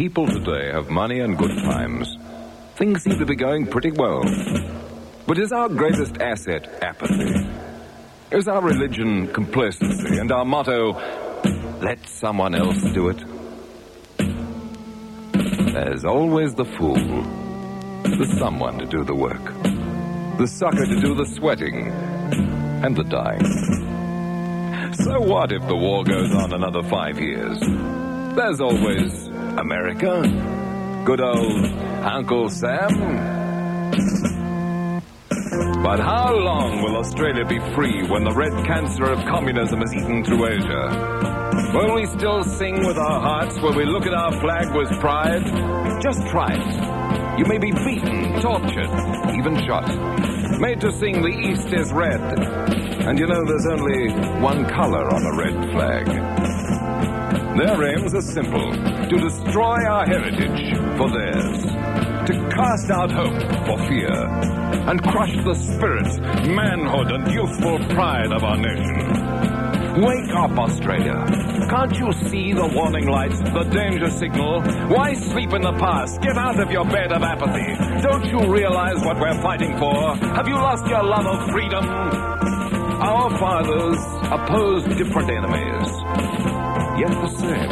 people today have money and good times. Things seem to be going pretty well. But is our greatest asset apathy? Is our religion complacency and our motto, let someone else do it? There's always the fool, the someone to do the work, the sucker to do the sweating, and the dying. So what if the war goes on another five years? There's always America, good old Uncle Sam. But how long will Australia be free when the red cancer of communism has eaten through Asia? Will we still sing with our hearts? Will we look at our flag with pride? Just try it. You may be beaten, tortured, even shot. Made to sing the East is red. And you know there's only one color on a red flag. Their aims are simple to destroy our heritage for theirs, to cast out hope for fear, and crush the spirit, manhood, and youthful pride of our nation. Wake up, Australia. Can't you see the warning lights, the danger signal? Why sleep in the past? Get out of your bed of apathy. Don't you realize what we're fighting for? Have you lost your love of freedom? Our fathers opposed different enemies, yet the same.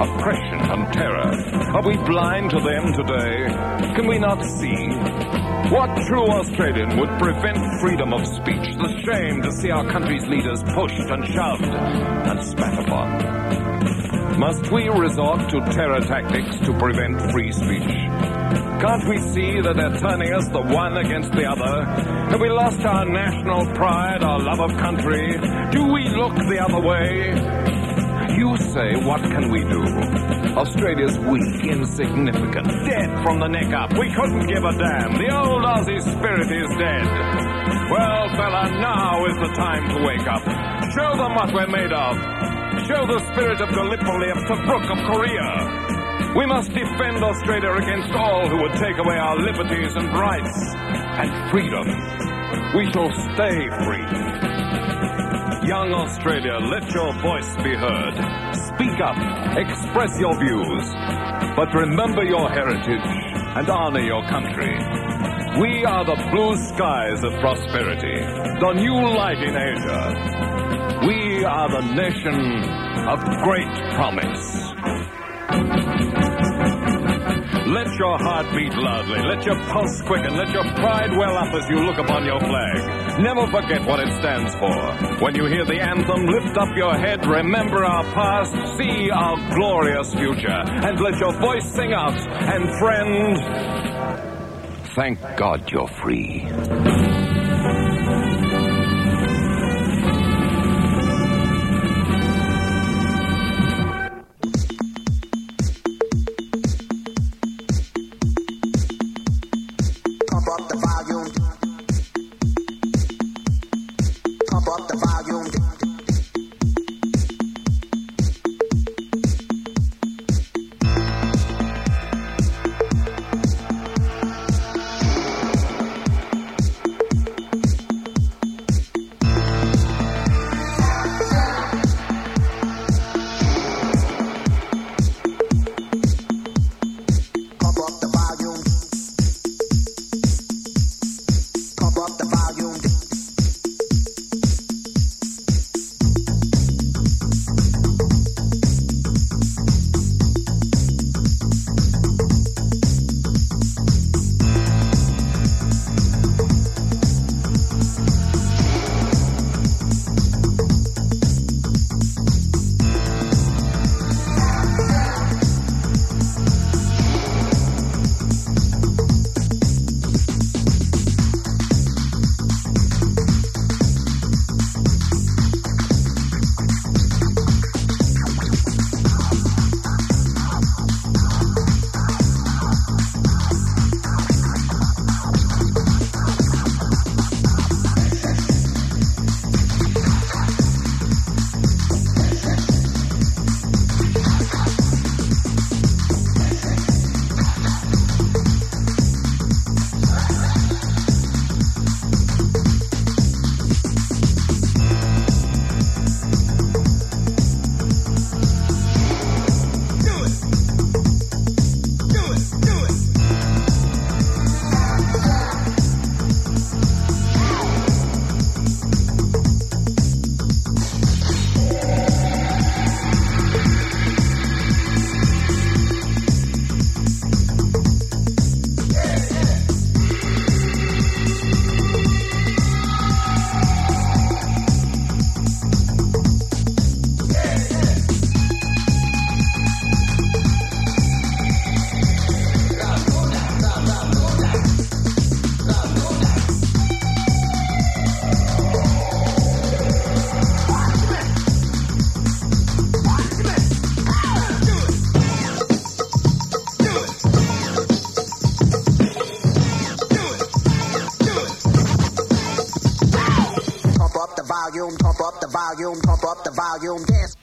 Oppression and terror. Are we blind to them today? Can we not see? What true Australian would prevent freedom of speech? The shame to see our country's leaders pushed and shoved and spat upon. Must we resort to terror tactics to prevent free speech? Can't we see that they're turning us the one against the other? Have we lost our national pride, our love of country? Do we look the other way? You say, what can we do? Australia's weak, insignificant, dead from the neck up. We couldn't give a damn. The old Aussie spirit is dead. Well, fella, now is the time to wake up. Show them what we're made of. Show the spirit of Gallipoli of Tobruk of Korea. We must defend Australia against all who would take away our liberties and rights and freedom. We shall stay free. Young Australia, let your voice be heard. Speak up, express your views, but remember your heritage and honor your country. We are the blue skies of prosperity, the new light in Asia. We are the nation of great promise. Your heart beat loudly. Let your pulse quicken. Let your pride well up as you look upon your flag. Never forget what it stands for. When you hear the anthem, lift up your head, remember our past, see our glorious future, and let your voice sing out. And friend, thank God you're free. Up the volume,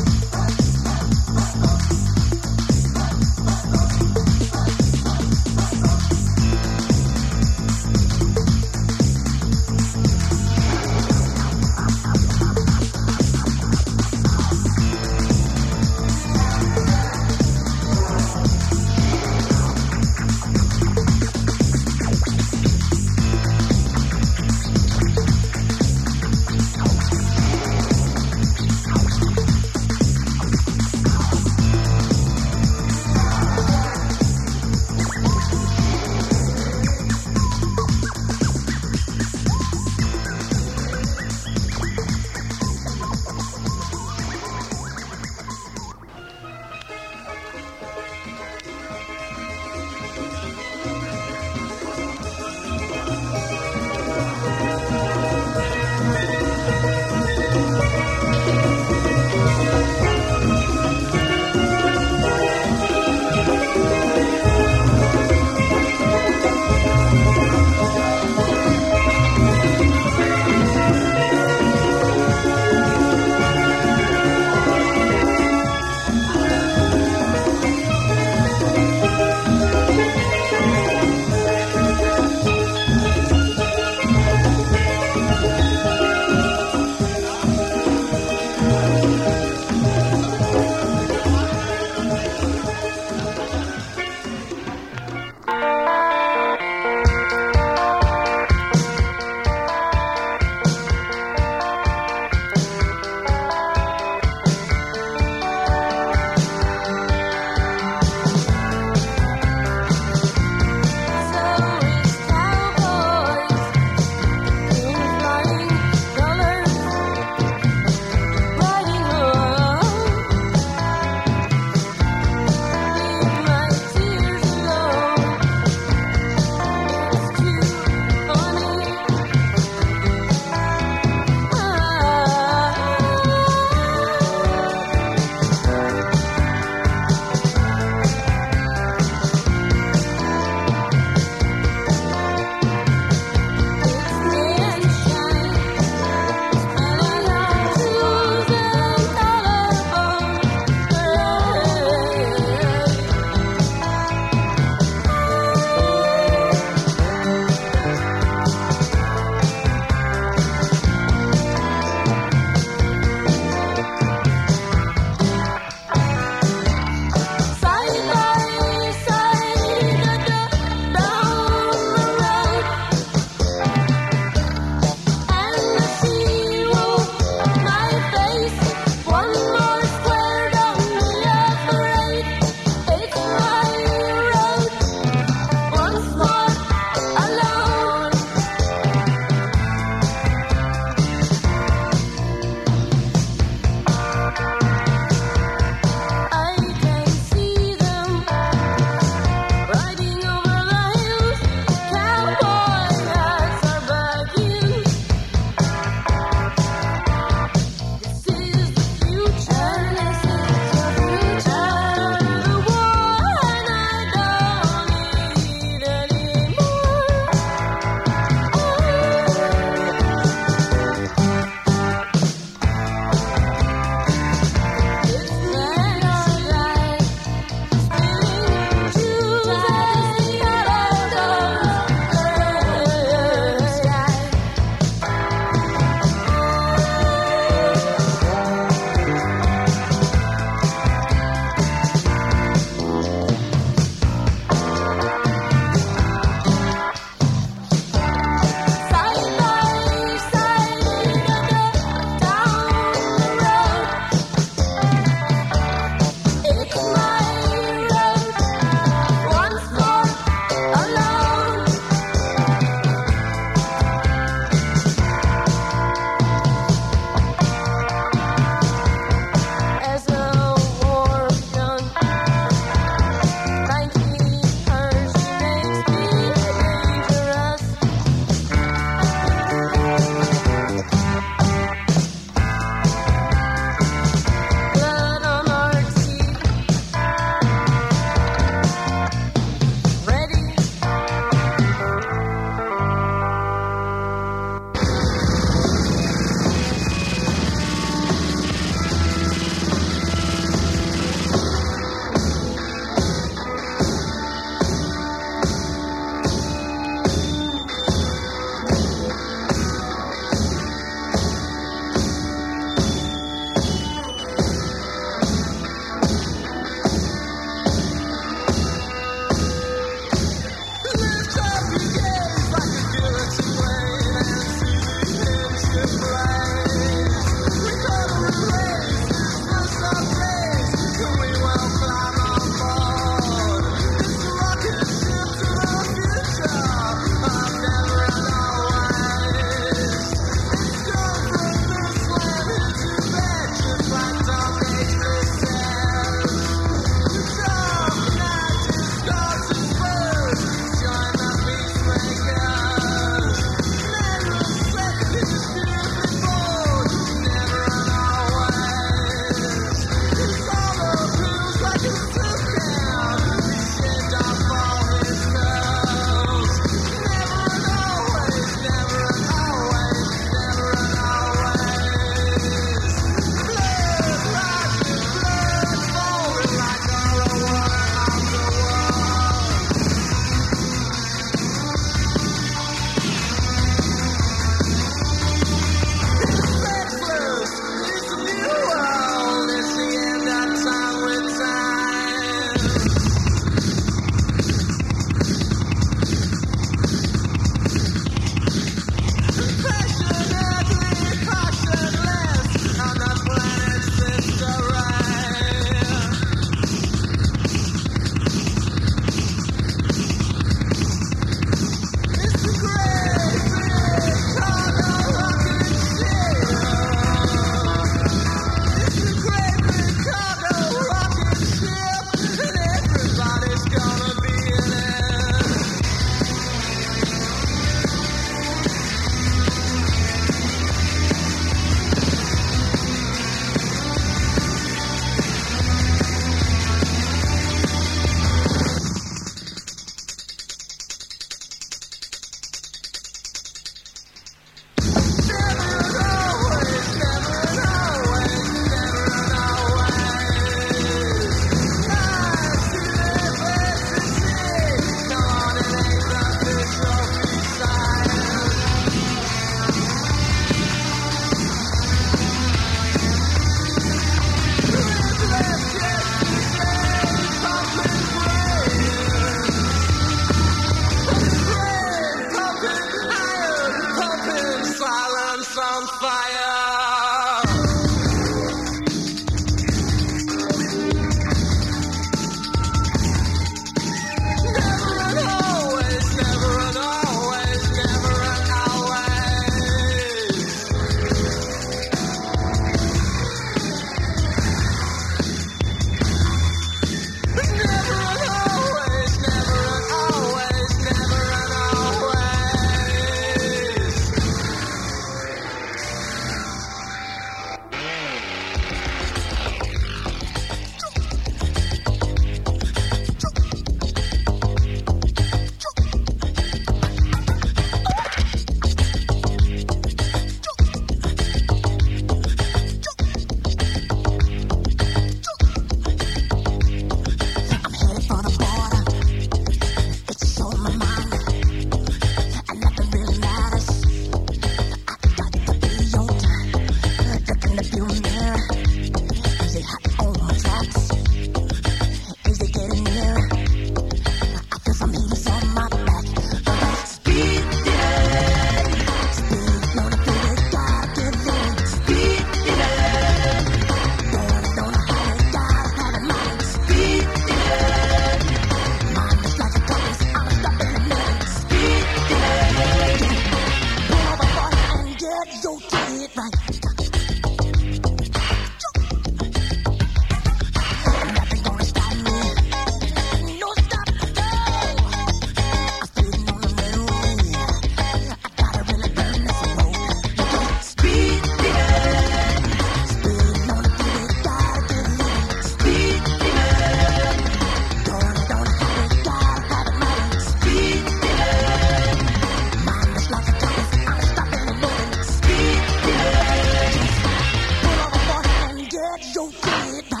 Cái bà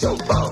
小宝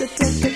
nobody